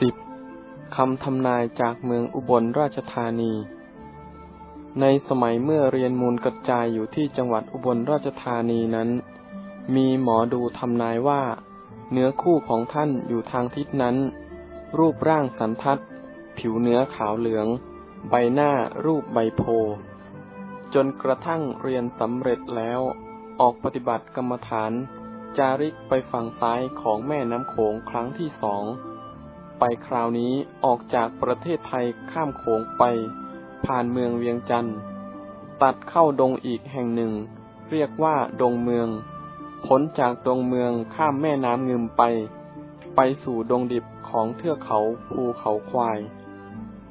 สิบคำทำนายจากเมืองอุบลราชธานี ในสมัยเมื่อเรียนมูลกระจายอยู่ที่จังหวัดอุบลราชธานีนั้น มีหมอดูทำนายว่า เนื้อคู่ของท่านอยู่ทางทิศนั้น รูปร่างสันทัด ผิวเนื้อขาวเหลือง ใบหน้ารูปใบโพ จนกระทั่งเรียนสำเร็จแล้ว ออกปฏิบัติกรรมฐาน จาริกไปฝั่งซ้ายของแม่น้ำโขงครั้งที่สอง ไปคราวนี้ออกจากประเทศไทยข้ามโขงไป ผ่านเมืองเวียงจันทร์ตัดเข้าดงอีกแห่งหนึ่ง เรียกว่าดงเมืองพ้นจากดงเมืองข้ามแม่น้ำเงืมไป ไปสู่ดงดิบของเทือกเขาภูเขาควาย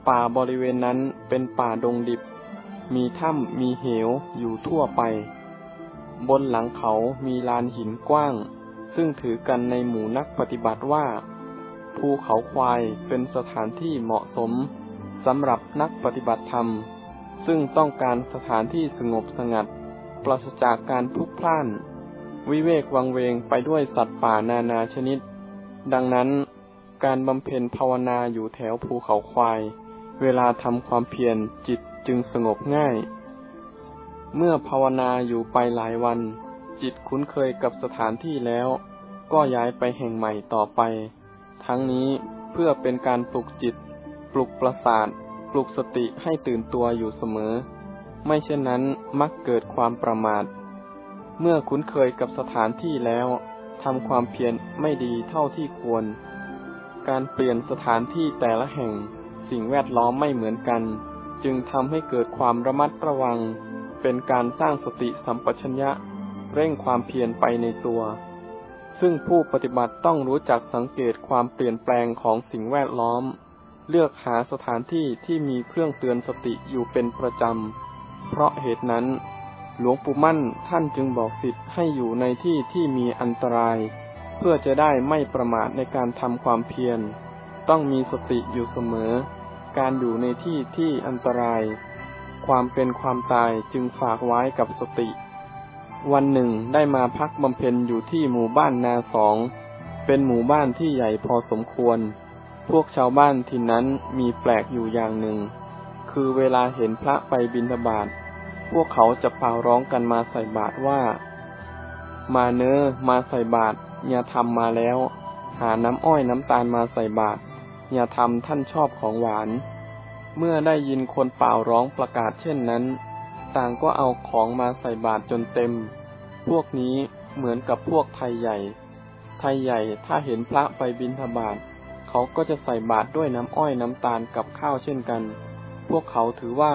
ป่าบริเวณนั้นเป็นป่าดงดิบ มีถ้ำมีเหวอยู่ทั่วไป บนหลังเขามีลานหินกว้าง ซึ่งถือกันในหมู่นักปฏิบัติว่า ภูเขาควายเป็นสถานที่เหมาะสมสำหรับนักปฏิบัติธรรม ซึ่งต้องการสถานที่สงบสงัด ปราศจากการพลุกพล่าน วิเวกวังเวงไปด้วยสัตว์ป่านานาชนิด ดังนั้นการบำเพ็ญภาวนาอยู่แถวภูเขาควาย เวลาทำความเพียรจิตจึงสงบง่าย เมื่อภาวนาอยู่ไปหลายวัน จิตคุ้นเคยกับสถานที่แล้ว ก็ย้ายไปแห่งใหม่ต่อไป ทั้งนี้เพื่อเป็นการปลุกจิต ปลุกประสาท ปลุกสติให้ตื่นตัวอยู่เสมอ ไม่เช่นนั้นมักเกิดความประมาท เมื่อคุ้นเคยกับสถานที่แล้วทำความเพียรไม่ดีเท่าที่ควร การเปลี่ยนสถานที่แต่ละแห่ง สิ่งแวดล้อมไม่เหมือนกัน จึงทำให้เกิดความระมัดระวัง เป็นการสร้างสติสัมปชัญญะ เร่งความเพียรไปในตัว ซึ่งผู้ปฏิบัติต้องรู้จักสังเกตความเปลี่ยนแปลงของสิ่งแวดล้อม เลือกหาสถานที่ที่มีเครื่องเตือนสติอยู่เป็นประจำ เพราะเหตุนั้น หลวงปู่มั่นท่านจึงบอกสิทธิ์ให้อยู่ในที่ที่มีอันตราย เพื่อจะได้ไม่ประมาทในการทำความเพียร ต้องมีสติอยู่เสมอ การอยู่ในที่ที่อันตราย ความเป็นความตายจึงฝากไว้กับสติ วันหนึ่งได้มาพักบำเพ็ญอยู่ที่หมู่บ้านนาสอง เป็นหมู่บ้านที่ใหญ่พอสมควร พวกชาวบ้านที่นั้นมีแปลกอยู่อย่างหนึ่ง คือเวลาเห็นพระไปบิณฑบาต พวกเขาจะเป่าร้องกันมาใส่บาตรว่า มาเนื้อมาใส่บาตรอย่าทำมาแล้ว หาน้ำอ้อยน้ำตาลมาใส่บาตรอย่าทำท่านชอบของหวาน เมื่อได้ยินคนเป่าร้องประกาศเช่นนั้น ต่างก็เอาของมาใส่บาตรจนเต็ม พวกนี้เหมือนกับพวกไทยใหญ่ ไทยใหญ่ถ้าเห็นพระไปบิณฑบาต เขาก็จะใส่บาตรด้วยน้ำอ้อยน้ำตาลกับข้าวเช่นกัน พวกเขาถือว่า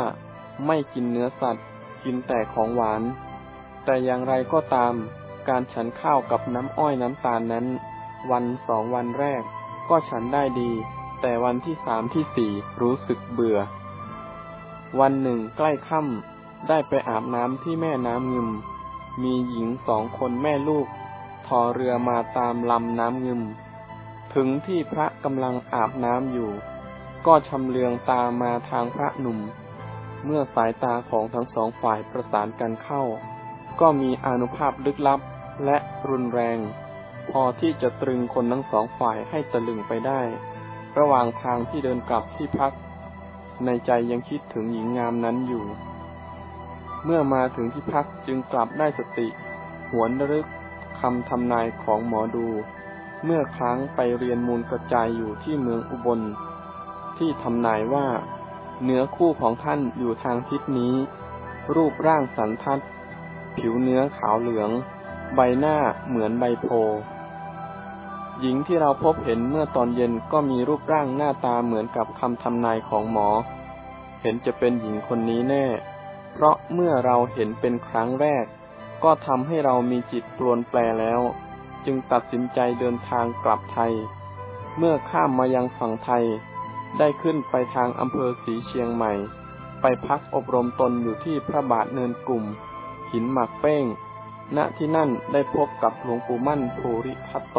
ไม่กินเนื้อสัตว์ กินแต่ของหวาน แต่อย่างไรก็ตาม การฉันข้าวกับน้ำอ้อยน้ำตาลนั้น วันสองวันแรก ก็ฉันได้ดี แต่วันที่สามที่สี่รู้สึกเบื่อ วันหนึ่งใกล้ค่ำ ได้ไปอาบน้ำที่แม่น้ำงึม มีหญิงสองคนแม่ลูกทอเรือมาตามลำน้ำงึม ถึงที่พระกำลังอาบน้ำอยู่ ก็ชำเลืองตามาทางพระหนุ่ม เมื่อสายตาของทั้งสองฝ่ายประสานกันเข้า ก็มีอนุภาพลึกลับและรุนแรง พอที่จะตรึงคนทั้งสองฝ่ายให้ตะลึงไปได้ ระหว่างทางที่เดินกลับที่พัก ในใจยังคิดถึงหญิงงามนั้นอยู่ เมื่อมาถึงที่พักจึงกลับได้สติ หวนรึกคำทำนายของหมอดู เมื่อครั้งไปเรียนมูลกระจายอยู่ที่เมืองอุบล ที่ทำนายว่า เนื้อคู่ของท่านอยู่ทางทิศนี้ รูปร่างสันทัด ผิวเนื้อขาวเหลือง ใบหน้าเหมือนใบโพหญิงที่เราพบเห็นเมื่อตอนเย็นก็มีรูปร่างหน้าตาเหมือนกับคำทำนายของหมอ เห็นจะเป็นหญิงคนนี้แน่ เพราะเมื่อเราเห็นเป็นครั้งแรก ก็ทำให้เรามีจิตปลวนแปลแล้ว จึงตัดสินใจเดินทางกลับไทย เมื่อข้ามมายังฝั่งไทย ได้ขึ้นไปทางอำเภอสีเชียงใหม่ ไปพักอบรมตนอยู่ที่พระบาทเนินกลุ่ม หินหมักเป้ง ณที่นั่นได้พบกับหลวงปู่มั่นภูริทัตโต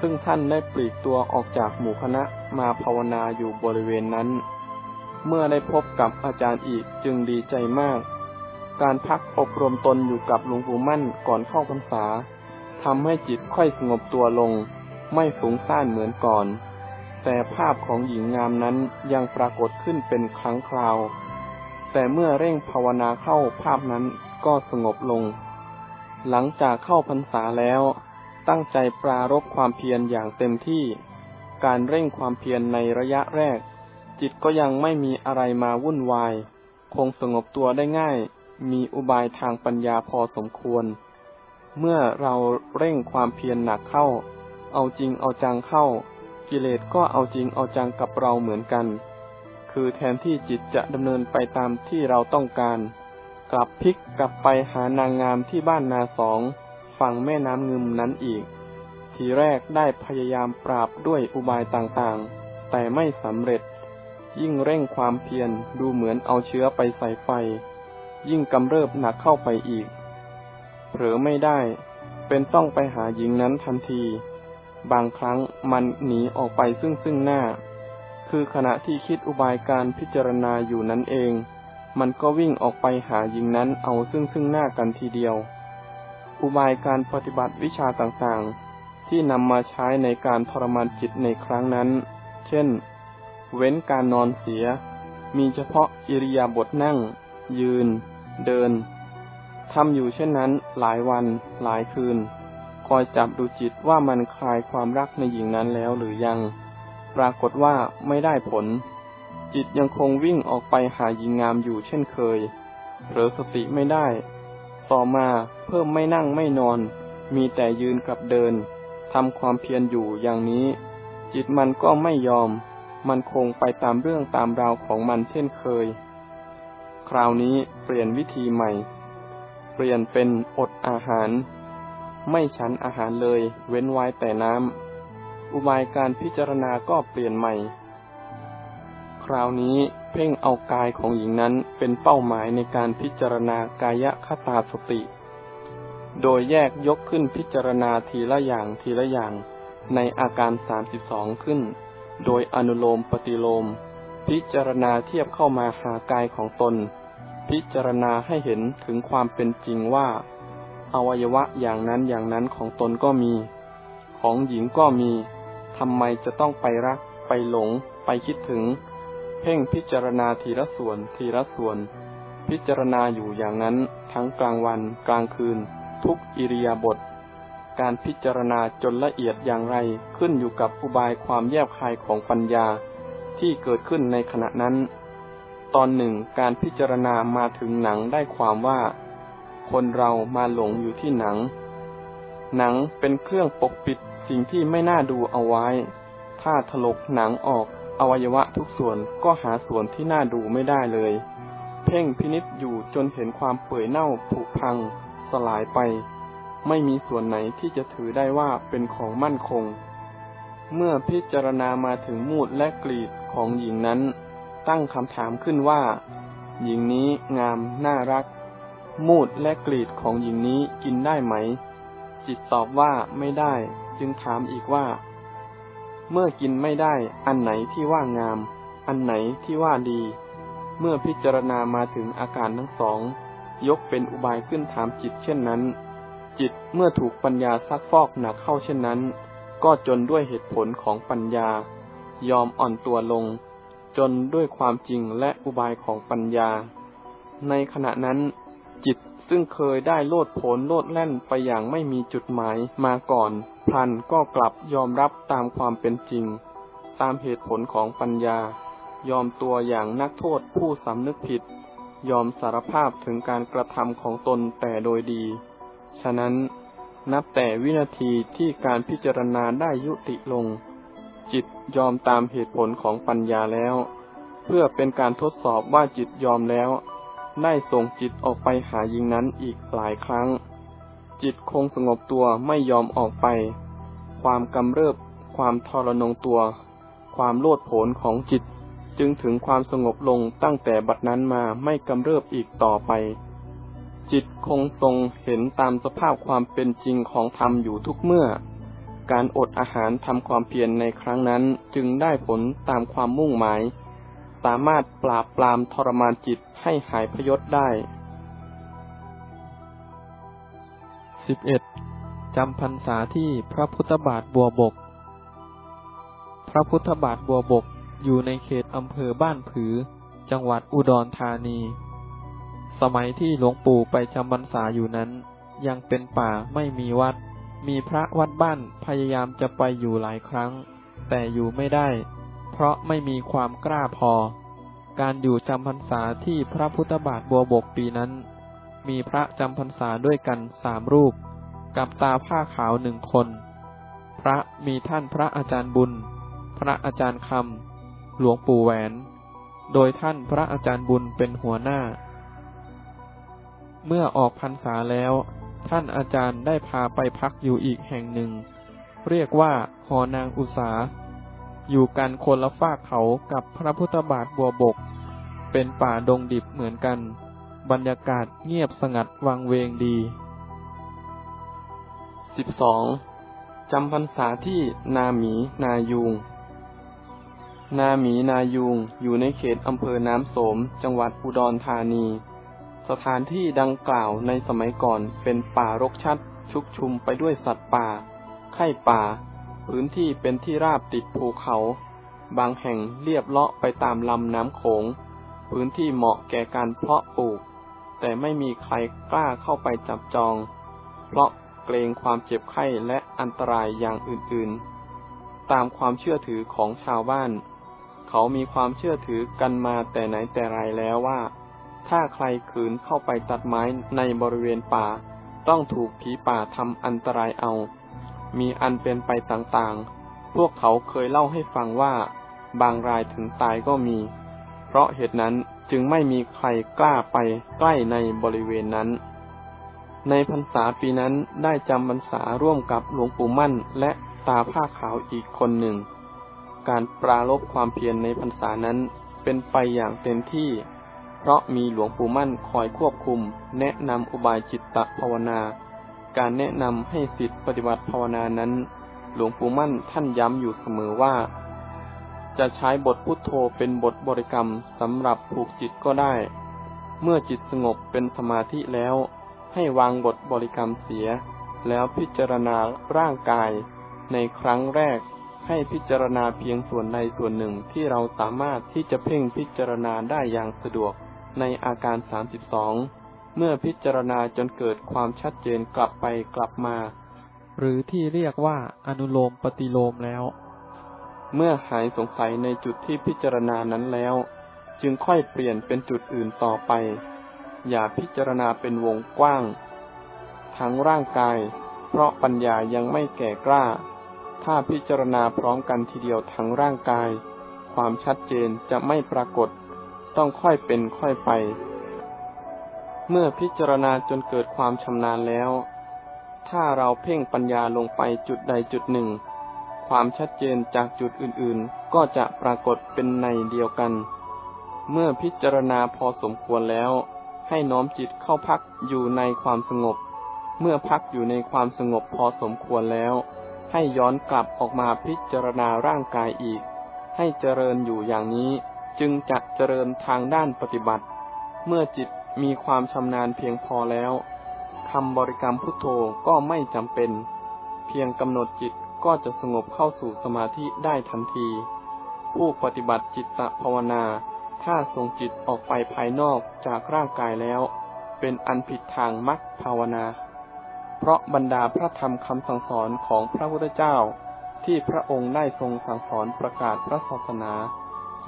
ซึ่งท่านได้ปลีกตัวออกจากหมู่คณะมาภาวนาอยู่บริเวณนั้น เมื่อได้พบกับอาจารย์อีกจึงดีใจมาก การพักอบรมตนอยู่กับหลวงปู่มั่นก่อนเข้าพรรษาทำให้จิตค่อยสงบตัวลง ไม่ฟุ้งซ่านเหมือนก่อน แต่ภาพของหญิงงามนั้นยังปรากฏขึ้นเป็นครั้งคราว แต่เมื่อเร่งภาวนาเข้าภาพนั้นก็สงบลง หลังจากเข้าพรรษาแล้ว ตั้งใจปรารบความเพียรอย่างเต็มที่ การเร่งความเพียรในระยะแรก จิตก็ยังไม่มีอะไรมาวุ่นวาย คงสงบตัวได้ง่าย มีอุบายทางปัญญาพอสมควร เมื่อเราเร่งความเพียรหนักเข้า เอาจริงเอาจังเข้า กิเลสก็เอาจริงเอาจังกับเราเหมือนกัน คือแทนที่จิตจะดำเนินไปตามที่เราต้องการ กลับพลิกกลับไปหานางงามที่บ้านนาสองฝั่งแม่น้ำงึมนั้นอีก ทีแรกได้พยายามปราบด้วยอุบายต่างๆ แต่ไม่สำเร็จ ยิ่งเร่งความเพียรดูเหมือนเอาเชื้อไปใส่ไฟ ยิ่งกำเริบหนักเข้าไปอีกเผลอไม่ได้ เป็นต้องไปหาหญิงนั้นทันที บางครั้งมันหนีออกไปซึ่งซึ่งหน้า คือขณะที่คิดอุบายการพิจารณาอยู่นั้นเอง มันก็วิ่งออกไปหาหญิงนั้นเอาซึ่งซึ่งหน้ากันทีเดียว อุบายการปฏิบัติวิชาต่างๆ ที่นำมาใช้ในการทรมานจิตในครั้งนั้น เช่น เว้นการนอนเสีย มีเฉพาะอิริยาบถนั่ง ยืน เดินทำอยู่เช่นนั้นหลายวันหลายคืน คอยจับดูจิตว่ามันคลายความรักในหญิงนั้นแล้วหรือยัง ปรากฏว่าไม่ได้ผล จิตยังคงวิ่งออกไปหาหญิงงามอยู่เช่นเคยหรือสติไม่ได้ ต่อมาเพิ่มไม่นั่งไม่นอน มีแต่ยืนกับเดินทำความเพียรอยู่อย่างนี้ จิตมันก็ไม่ยอม มันคงไปตามเรื่องตามราวของมันเช่นเคย คราวนี้เปลี่ยนวิธีใหม่ เปลี่ยนเป็นอดอาหาร ไม่ฉันอาหารเลย เว้นไว้แต่น้ำ อุบายการพิจารณาก็เปลี่ยนใหม่ คราวนี้เพ่งเอากายของหญิงนั้นเป็นเป้าหมายในการพิจารณากายคตาสติ โดยแยกยกขึ้นพิจารณาทีละอย่างทีละอย่างในอาการสามสิบสองขึ้น โดยอนุโลมปฏิโลม พิจารณาเทียบเข้ามาหากายของตน พิจารณาให้เห็นถึงความเป็นจริงว่า อวัยวะอย่างนั้นอย่างนั้นของตนก็มี ของหญิงก็มีทำไมจะต้องไปรัก ไปหลง ไปคิดถึง เพ่งพิจารณาทีละส่วนทีละส่วน พิจารณาอยู่อย่างนั้นทั้งกลางวันกลางคืน ทุกอิริยาบถ การพิจารณาจนละเอียดอย่างไรขึ้นอยู่กับอุบายความแยบคายของปัญญาที่เกิดขึ้นในขณะนั้น ตอนหนึ่งการพิจารณามาถึงหนังได้ความว่า คนเรามาหลงอยู่ที่หนัง หนังเป็นเครื่องปกปิดสิ่งที่ไม่น่าดูเอาไว้ ถ้าถลกหนังออกอวัยวะทุกส่วนก็หาส่วนที่น่าดูไม่ได้เลย เพ่งพินิษอยู่จนเห็นความเปื่อยเน่าผุพังสลายไป ไม่มีส่วนไหนที่จะถือได้ว่าเป็นของมั่นคง เมื่อพิจารณามาถึงมูดและกรีดของหญิงนั้น ตั้งคำถามขึ้นว่า หญิงนี้งามน่ารัก มูดและกรีดของหญิงนี้กินได้ไหม จิตตอบว่าไม่ได้ จึงถามอีกว่า เมื่อกินไม่ได้ อันไหนที่ว่างาม อันไหนที่ว่าดี เมื่อพิจารณามาถึงอาการทั้งสอง ยกเป็นอุบายขึ้นถามจิตเช่นนั้น จิตเมื่อถูกปัญญาซักฟอกหนักเข้าเช่นนั้น ก็จนด้วยเหตุผลของปัญญา ยอมอ่อนตัวลง จนด้วยความจริงและอุบายของปัญญา ในขณะนั้น จิตซึ่งเคยได้โลดโผนโลดแล่นไปอย่างไม่มีจุดหมายมาก่อน พลันก็กลับยอมรับตามความเป็นจริง ตามเหตุผลของปัญญา ยอมตัวอย่างนักโทษผู้สำนึกผิด ยอมสารภาพถึงการกระทำของตนแต่โดยดี ฉะนั้นนับแต่วินาทีที่การพิจารณาได้ยุติลง จิตยอมตามเหตุผลของปัญญาแล้ว เพื่อเป็นการทดสอบว่าจิตยอมแล้ว ได้ส่งจิตออกไปหายิงนั้นอีกหลายครั้ง จิตคงสงบตัวไม่ยอมออกไป ความกำเริบ ความทรนงตัว ความโลดโผนของจิต จึงถึงความสงบลงตั้งแต่บัดนั้นมาไม่กำเริบอีกต่อไป จิตคงทรงเห็นตามสภาพความเป็นจริงของธรรมอยู่ทุกเมื่อ การอดอาหารทำความเพียรในครั้งนั้นจึงได้ผลตามความมุ่งหมาย สามารถปราบปรามทรมานจิตให้หายพยศได้สิบเอ็ดจำพรรษาที่พระพุทธบาทบัวบก พระพุทธบาทบัวบกอยู่ในเขตอำเภอบ้านผือ จังหวัดอุดรธานี สมัยที่หลวงปู่ไปจำพรรษาอยู่นั้น ยังเป็นป่าไม่มีวัด มีพระวัดบ้านพยายามจะไปอยู่หลายครั้ง แต่อยู่ไม่ได้ เพราะไม่มีความกล้าพอ การอยู่จำพรรษาที่พระพุทธบาทบัวบกปีนั้น มีพระจำพรรษาด้วยกันสามรูป กับตาผ้าขาวหนึ่งคน พระมีท่านพระอาจารย์บุญ พระอาจารย์คำหลวงปู่แหวน โดยท่านพระอาจารย์บุญเป็นหัวหน้า เมื่อออกพรรษาแล้ว ท่านอาจารย์ได้พาไปพักอยู่อีกแห่งหนึ่ง เรียกว่าหอนางอุสา อยู่กันคนละฝากเขากับพระพุทธบาทบัวบก เป็นป่าดงดิบเหมือนกัน บรรยากาศเงียบสงัดวังเวงดีสิบสองจำพรรษาที่นาหมีนายูงนาหมีนายูงอยู่ในเขตอำเภอน้ำโสม จังหวัดอุดรธานี สถานที่ดังกล่าวในสมัยก่อนเป็นป่ารกชัด ชุกชุมไปด้วยสัตว์ป่า ไข่ป่า พื้นที่เป็นที่ราบติดภูเขา บางแห่งเรียบเลาะไปตามลำน้ำโขง พื้นที่เหมาะแก่การเพาะปลูก แต่ไม่มีใครกล้าเข้าไปจับจอง เพราะเกรงความเจ็บไข้และอันตรายอย่างอื่นๆ ตามความเชื่อถือของชาวบ้าน เขามีความเชื่อถือกันมาแต่ไหนแต่ไรแล้วว่า ถ้าใครขืนเข้าไปตัดไม้ในบริเวณป่า ต้องถูกผีป่าทำอันตรายเอา มีอันเป็นไปต่างๆ พวกเขาเคยเล่าให้ฟังว่า บางรายถึงตายก็มี เพราะเหตุนั้นจึงไม่มีใครกล้าไปใกล้ในบริเวณนั้น ในพรรษาปีนั้นได้จำพรรษาร่วมกับหลวงปู่มั่นและตาผ้าขาวอีกคนหนึ่ง การปราลบความเพียรในพรรษานั้นเป็นไปอย่างเต็มที่ เพราะมีหลวงปู่มั่นคอยควบคุม แนะนำอุบายจิตตภาวนา การแนะนำให้สิทธิปฏิบัติภาวนานั้น หลวงปู่มั่นท่านย้ำอยู่เสมอว่า จะใช้บทพุทโธเป็นบทบริกรรมสำหรับผูกจิตก็ได้ เมื่อจิตสงบเป็นสมาธิแล้ว ให้วางบทบริกรรมเสีย แล้วพิจารณาร่างกาย ในครั้งแรกให้พิจารณาเพียงส่วนใดส่วนหนึ่งที่เราสามารถที่จะเพ่งพิจารณาได้อย่างสะดวก ในอาการ32เมื่อพิจารณาจนเกิดความชัดเจนกลับไปกลับมา หรือที่เรียกว่าอนุโลมปฏิโลมแล้ว เมื่อหายสงสัยในจุดที่พิจารณานั้นแล้ว จึงค่อยเปลี่ยนเป็นจุดอื่นต่อไป อย่าพิจารณาเป็นวงกว้าง ทั้งร่างกาย เพราะปัญญายังไม่แก่กล้า ถ้าพิจารณาพร้อมกันทีเดียวทั้งร่างกาย ความชัดเจนจะไม่ปรากฏ ต้องค่อยเป็นค่อยไป เมื่อพิจารณาจนเกิดความชำนาญแล้ว ถ้าเราเพ่งปัญญาลงไปจุดใดจุดหนึ่ง ความชัดเจนจากจุดอื่นๆ ก็จะปรากฏเป็นในเดียวกัน เมื่อพิจารณาพอสมควรแล้ว ให้น้อมจิตเข้าพักอยู่ในความสงบ เมื่อพักอยู่ในความสงบพอสมควรแล้ว ให้ย้อนกลับออกมาพิจารณาร่างกายอีก ให้เจริญอยู่อย่างนี้ จึงจะเจริญทางด้านปฏิบัติ เมื่อจิตมีความชำนาญเพียงพอแล้วคำบริกรรมพุทโธก็ไม่จำเป็น เพียงกำหนดจิตก็จะสงบเข้าสู่สมาธิได้ทันที ผู้ปฏิบัติจิตตภาวนา ถ้าส่งจิตออกไปภายนอกจากร่างกายแล้ว เป็นอันผิดทางมรรคภาวนา เพราะบรรดาพระธรรมคำสั่งสอนของพระพุทธเจ้า ที่พระองค์ได้ทรงสั่งสอนประกาศพระศาสนา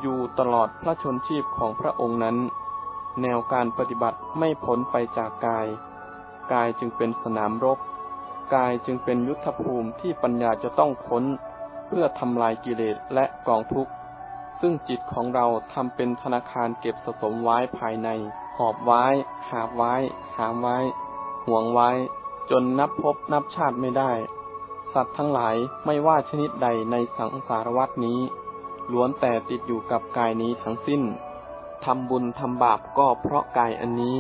อยู่ตลอดพระชนชีพของพระองค์นั้น แนวการปฏิบัติไม่พ้นไปจากกาย กายจึงเป็นสนามรบ กายจึงเป็นยุทธภูมิที่ปัญญาจะต้องพ้น เพื่อทำลายกิเลสและกองทุกข์ ซึ่งจิตของเราทำเป็นธนาคารเก็บสะสมไว้ภายใน หอบไว้ หาไว้ หามไว้ ห่วงไว้ จนนับพบนับชาติไม่ได้ สัตว์ทั้งหลายไม่ว่าชนิดใดในสังสารวัตนี้ ล้วนแต่ติดอยู่กับกายนี้ทั้งสิ้น ทำบุญทำบาปก็เพราะกายอันนี้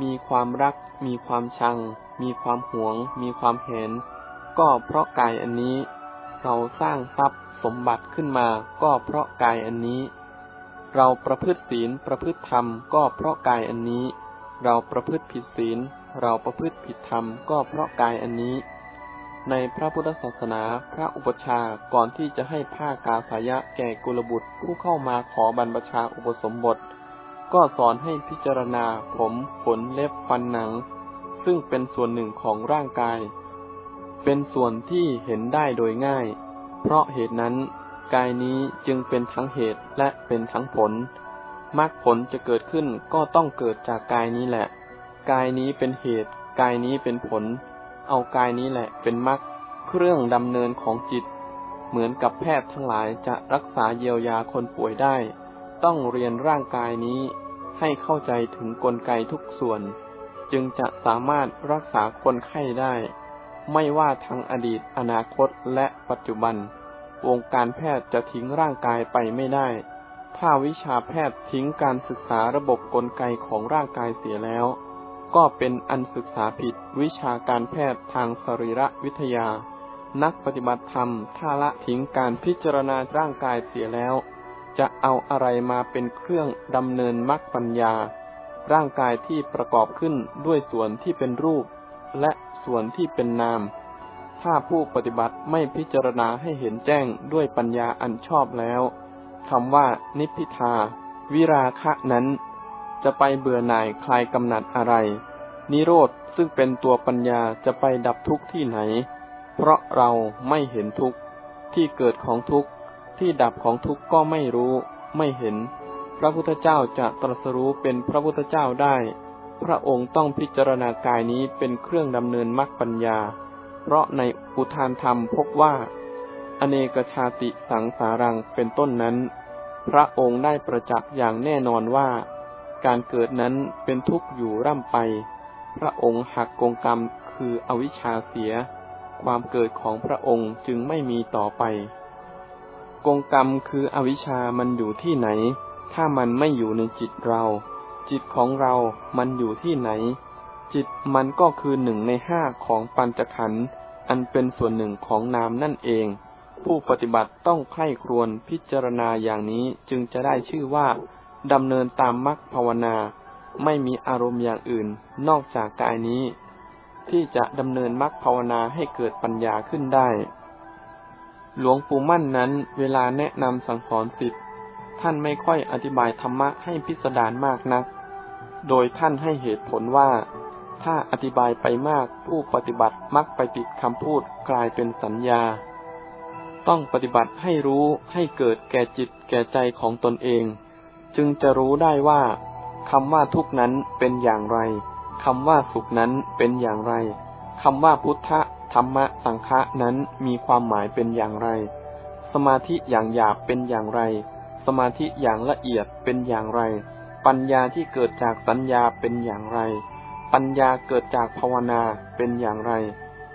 มีความรัก มีความชัง มีความหวง มีความเห็น ก็เพราะกายอันนี้ เราสร้างทรัพย์สมบัติขึ้นมา ก็เพราะกายอันนี้ เราประพฤติศีลประพฤติธรรมก็เพราะกายอันนี้ เราประพฤติผิดศีล เราประพฤติผิดธรรมก็เพราะกายอันนี้ ในพระพุทธศาสนาพระอุปชาก่อนที่จะให้ผ้ากาสายะแก่กุลบุตรผู้เข้ามาขอบรรพชาอุปสมบท ก็สอนให้พิจารณาผมขนเล็บฟันหนัง ซึ่งเป็นส่วนหนึ่งของร่างกาย เป็นส่วนที่เห็นได้โดยง่าย เพราะเหตุนั้น กายนี้จึงเป็นทั้งเหตุและเป็นทั้งผลมรรคผลจะเกิดขึ้นก็ต้องเกิดจากกายนี้แหละ กายนี้เป็นเหตุ กายนี้เป็นผล เอากายนี้แหละเป็นมรรคเครื่องดำเนินของจิต เหมือนกับแพทย์ทั้งหลายจะรักษาเยียวยาคนป่วยได้ ต้องเรียนร่างกายนี้ให้เข้าใจถึงกลไกทุกส่วน จึงจะสามารถรักษาคนไข้ได้ ไม่ว่าทั้งอดีตอนาคตและปัจจุบัน วงการแพทย์จะทิ้งร่างกายไปไม่ได้ ถ้าวิชาแพทย์ทิ้งการศึกษาระบบกลไกของร่างกายเสียแล้ว ก็เป็นอันศึกษาผิดวิชาการแพทย์ทางสรีรวิทยา นักปฏิบัติธรรมถ้าละทิ้งการพิจารณาร่างกายเสียแล้ว จะเอาอะไรมาเป็นเครื่องดำเนินมรรคปัญญา ร่างกายที่ประกอบขึ้นด้วยส่วนที่เป็นรูป และส่วนที่เป็นนาม ถ้าผู้ปฏิบัติไม่พิจารณาให้เห็นแจ้งด้วยปัญญาอันชอบแล้วคำว่านิพพิทา วิราคะนั้น จะไปเบื่อหน่ายคลายกำหนัดอะไร นิโรธซึ่งเป็นตัวปัญญาจะไปดับทุกข์ที่ไหน เพราะเราไม่เห็นทุกข์ที่เกิดของทุกข์ที่ดับของทุกข์ก็ไม่รู้ ไม่เห็น พระพุทธเจ้าจะตรัสรู้เป็นพระพุทธเจ้าได้ พระองค์ต้องพิจารณากายนี้เป็นเครื่องดำเนินมรรคปัญญา เพราะในอุทานธรรมพบว่า อเนกชาติสังสารังเป็นต้นนั้น พระองค์ได้ประจักษ์อย่างแน่นอนว่า การเกิดนั้นเป็นทุกข์อยู่ร่ำไป พระองค์หักกงกรรมคืออวิชชาเสีย ความเกิดของพระองค์จึงไม่มีต่อไป กงกรรมคืออวิชชามันอยู่ที่ไหน ถ้ามันไม่อยู่ในจิตเรา จิตของเรามันอยู่ที่ไหน จิตมันก็คือหนึ่งในห้าของปัญจขันธ์อันเป็นส่วนหนึ่งของนามนั่นเอง ผู้ปฏิบัติต้องใคร่ครวญพิจารณาอย่างนี้จึงจะได้ชื่อว่า ดำเนินตามมรรคภาวนา ไม่มีอารมณ์อย่างอื่นนอกจากกายนี้ ที่จะดำเนินมรรคภาวนาให้เกิดปัญญาขึ้นได้ หลวงปู่มั่นนั้นเวลาแนะนำสั่งสอนสิทธิ์ท่านไม่ค่อยอธิบายธรรมะให้พิสดารมากนัก โดยท่านให้เหตุผลว่า ถ้าอธิบายไปมากผู้ปฏิบัติมักไปติดคำพูดกลายเป็นสัญญา ต้องปฏิบัติให้รู้ให้เกิดแก่จิตแก่ใจของตนเอง จึงจะรู้ได้ว่าคำว่าทุกนั้นเป็นอย่างไรคำว่าสุขนั้นเป็นอย่างไรคำว่าพุทธธรรมะสังฆะนั้นมีความหมายเป็นอย่างไร สมาธิอย่างหยาบเป็นอย่างไร สมาธิอย่างละเอียดเป็นอย่างไร ปัญญาที่เกิดจากสัญญาเป็นอย่างไร ปัญญาเกิดจากภาวนาเป็นอย่างไร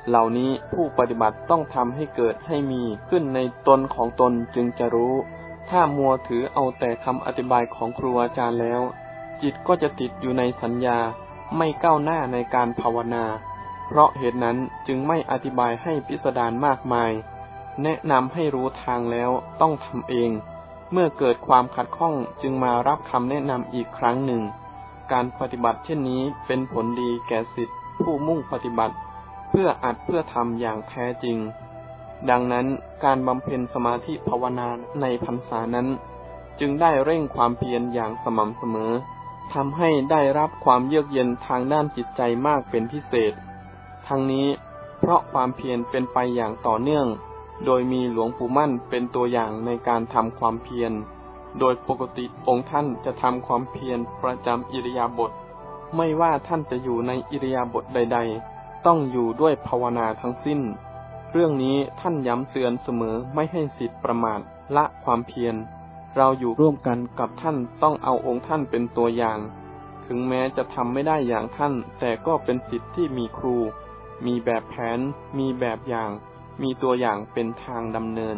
เหล่านี้ผู้ปฏิบัติต้องทำให้เกิดให้มีขึ้นในตนของตนจึงจะรู้ ถ้ามัวถือเอาแต่คำอธิบายของครูอาจารย์แล้ว จิตก็จะติดอยู่ในสัญญาไม่ก้าวหน้าในการภาวนา เพราะเหตุนั้นจึงไม่อธิบายให้พิสดารมากมาย แนะนำให้รู้ทางแล้วต้องทำเอง เมื่อเกิดความขัดข้องจึงมารับคำแนะนำอีกครั้งหนึ่ง การปฏิบัติเช่นนี้เป็นผลดีแก่สิทธิผู้มุ่งปฏิบัติ เพื่ออัดเพื่อทำอย่างแท้จริง ดังนั้นการบำเพ็ญสมาธิภาวนาในพรรษานั้น จึงได้เร่งความเพียรอย่างสม่ำเสมอทำให้ได้รับความเยือกเย็นทางด้านจิตใจมากเป็นพิเศษ ทั้งนี้เพราะความเพียรเป็นไปอย่างต่อเนื่อง โดยมีหลวงปู่มั่นเป็นตัวอย่างในการทำความเพียร โดยปกติองค์ท่านจะทำความเพียรประจำอิริยาบถ ไม่ว่าท่านจะอยู่ในอิริยาบถใด ๆ ต้องอยู่ด้วยภาวนาทั้งสิ้น เรื่องนี้ท่านย้ำเตือนเสมอไม่ให้สิทธิประมาทละความเพียร เราอยู่ร่วมกันกับท่านต้องเอาองค์ท่านเป็นตัวอย่าง ถึงแม้จะทำไม่ได้อย่างท่าน แต่ก็เป็นสิทธิที่มีครู มีแบบแผน มีแบบอย่าง มีตัวอย่างเป็นทางดำเนิน